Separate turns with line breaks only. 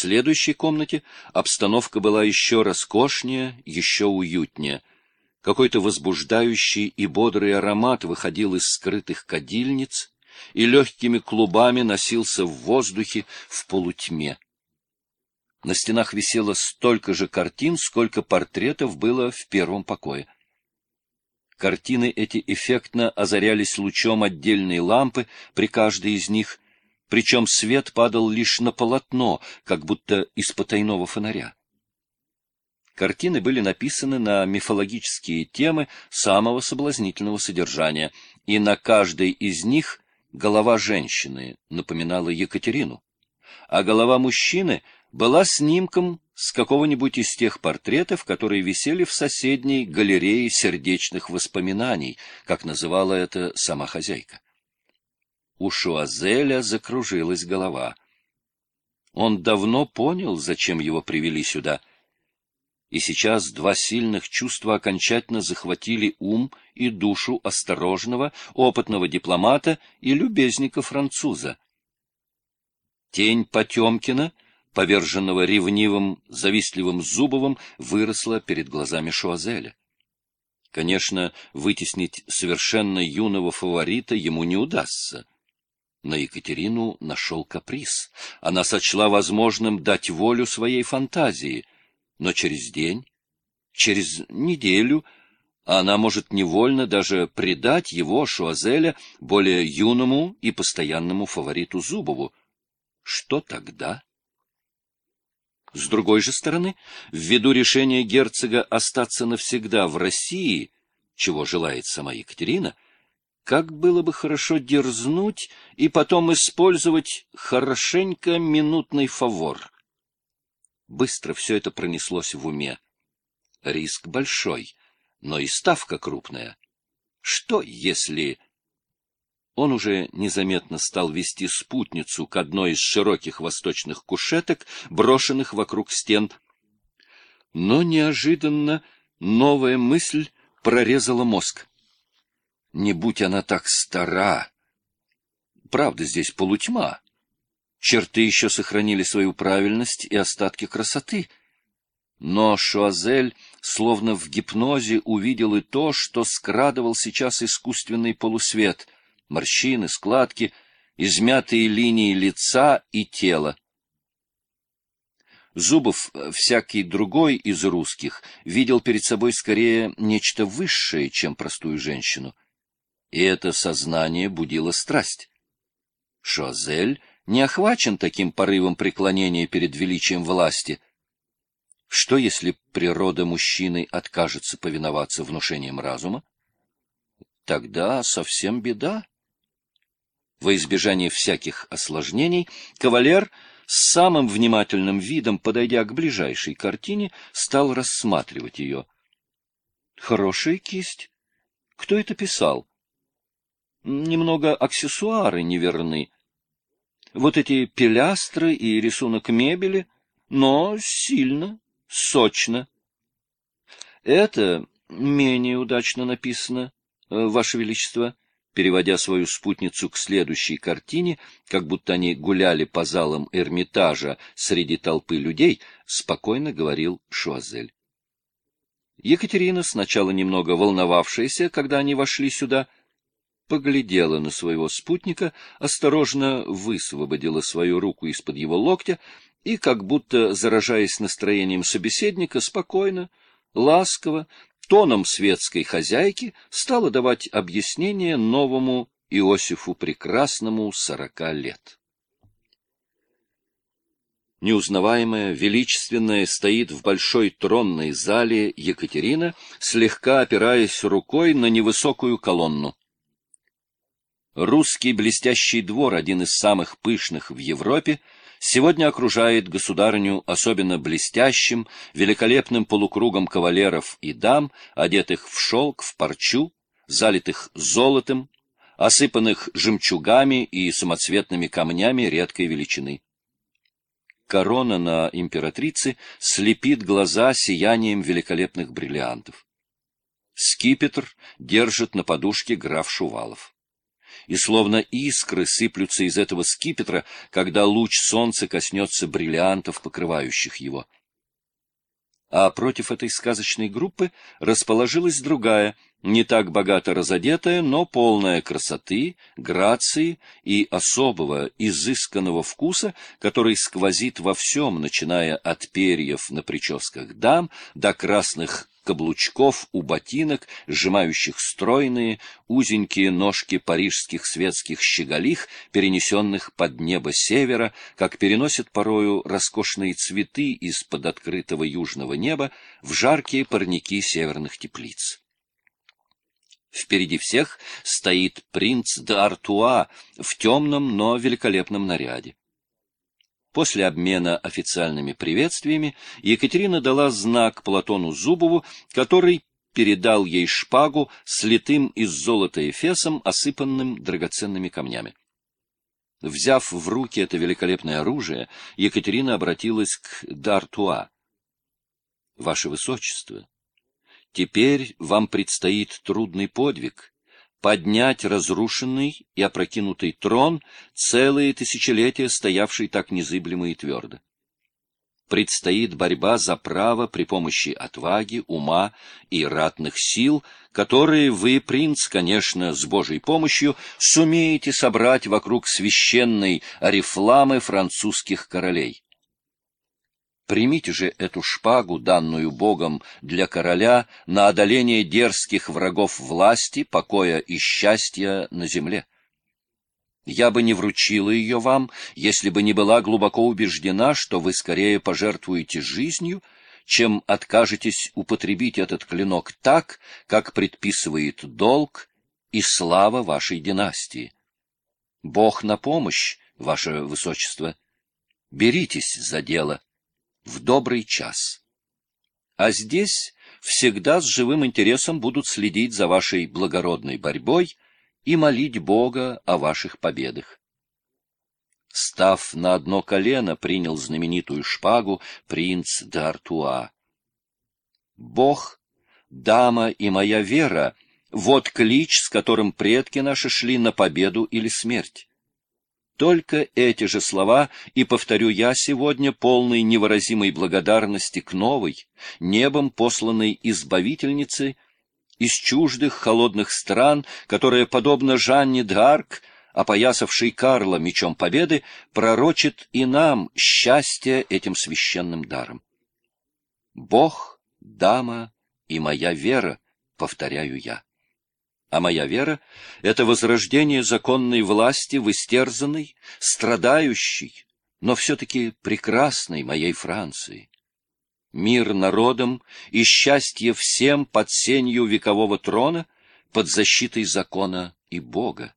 следующей комнате обстановка была еще роскошнее, еще уютнее. Какой-то возбуждающий и бодрый аромат выходил из скрытых кадильниц и легкими клубами носился в воздухе в полутьме. На стенах висело столько же картин, сколько портретов было в первом покое. Картины эти эффектно озарялись лучом отдельной лампы при каждой из них, причем свет падал лишь на полотно, как будто из потайного фонаря. Картины были написаны на мифологические темы самого соблазнительного содержания, и на каждой из них голова женщины напоминала Екатерину, а голова мужчины была снимком с какого-нибудь из тех портретов, которые висели в соседней галерее сердечных воспоминаний, как называла это сама хозяйка. У Шуазеля закружилась голова. Он давно понял, зачем его привели сюда. И сейчас два сильных чувства окончательно захватили ум и душу осторожного, опытного дипломата и любезника-француза. Тень Потемкина — поверженного ревнивым, завистливым Зубовым, выросла перед глазами Шуазеля. Конечно, вытеснить совершенно юного фаворита ему не удастся. На Екатерину нашел каприз. Она сочла возможным дать волю своей фантазии, но через день, через неделю она может невольно даже предать его, Шуазеля, более юному и постоянному фавориту Зубову. Что тогда? С другой же стороны, ввиду решения герцога остаться навсегда в России, чего желает сама Екатерина, как было бы хорошо дерзнуть и потом использовать хорошенько минутный фавор. Быстро все это пронеслось в уме. Риск большой, но и ставка крупная. Что, если он уже незаметно стал вести спутницу к одной из широких восточных кушеток, брошенных вокруг стен. Но неожиданно новая мысль прорезала мозг. Не будь она так стара. Правда, здесь полутьма. Черты еще сохранили свою правильность и остатки красоты. Но Шуазель, словно в гипнозе, увидел и то, что скрадывал сейчас искусственный полусвет — морщины, складки, измятые линии лица и тела. Зубов, э, всякий другой из русских, видел перед собой скорее нечто высшее, чем простую женщину. И это сознание будило страсть. Шозель не охвачен таким порывом преклонения перед величием власти. Что, если природа мужчины откажется повиноваться внушениям разума? Тогда совсем беда. Во избежание всяких осложнений, кавалер с самым внимательным видом, подойдя к ближайшей картине, стал рассматривать ее. Хорошая кисть. Кто это писал? Немного аксессуары неверны. Вот эти пилястры и рисунок мебели, но сильно, сочно. Это менее удачно написано, Ваше Величество переводя свою спутницу к следующей картине, как будто они гуляли по залам Эрмитажа среди толпы людей, спокойно говорил Шуазель. Екатерина, сначала немного волновавшаяся, когда они вошли сюда, поглядела на своего спутника, осторожно высвободила свою руку из-под его локтя и, как будто заражаясь настроением собеседника, спокойно, ласково, тоном светской хозяйки стала давать объяснение новому Иосифу Прекрасному сорока лет. Неузнаваемая, величественная стоит в большой тронной зале Екатерина, слегка опираясь рукой на невысокую колонну. Русский блестящий двор, один из самых пышных в Европе, сегодня окружает государню особенно блестящим, великолепным полукругом кавалеров и дам, одетых в шелк, в парчу, залитых золотом, осыпанных жемчугами и самоцветными камнями редкой величины. Корона на императрице слепит глаза сиянием великолепных бриллиантов. Скипетр держит на подушке граф Шувалов. И словно искры сыплются из этого скипетра, когда луч солнца коснется бриллиантов, покрывающих его. А против этой сказочной группы расположилась другая, не так богато разодетая, но полная красоты, грации и особого, изысканного вкуса, который сквозит во всем, начиная от перьев на прическах дам до красных каблучков у ботинок, сжимающих стройные, узенькие ножки парижских светских щеголих, перенесенных под небо севера, как переносят порою роскошные цветы из-под открытого южного неба в жаркие парники северных теплиц. Впереди всех стоит принц де Артуа в темном, но великолепном наряде. После обмена официальными приветствиями Екатерина дала знак Платону Зубову, который передал ей шпагу с литым из золота эфесом, осыпанным драгоценными камнями. Взяв в руки это великолепное оружие, Екатерина обратилась к Д'Артуа. — Ваше Высочество, теперь вам предстоит трудный подвиг поднять разрушенный и опрокинутый трон, целые тысячелетия стоявший так незыблемо и твердо. Предстоит борьба за право при помощи отваги, ума и ратных сил, которые вы, принц, конечно, с Божьей помощью, сумеете собрать вокруг священной орифламы французских королей. Примите же эту шпагу, данную Богом для короля, на одоление дерзких врагов власти, покоя и счастья на земле. Я бы не вручила ее вам, если бы не была глубоко убеждена, что вы скорее пожертвуете жизнью, чем откажетесь употребить этот клинок так, как предписывает долг и слава вашей династии. Бог на помощь, ваше высочество. Беритесь за дело в добрый час. А здесь всегда с живым интересом будут следить за вашей благородной борьбой и молить Бога о ваших победах. Став на одно колено, принял знаменитую шпагу принц Д'Артуа. Бог, дама и моя вера — вот клич, с которым предки наши шли на победу или смерть. Только эти же слова и повторю я сегодня, полной невыразимой благодарности к новой, небом посланной избавительнице из чуждых холодных стран, которая, подобно Жанне д'Арк, опоясавшей Карла мечом победы, пророчит и нам счастье этим священным даром. Бог, дама и моя вера, повторяю я. А моя вера — это возрождение законной власти в истерзанной, страдающей, но все-таки прекрасной моей Франции. Мир народам и счастье всем под сенью векового трона, под защитой закона и Бога.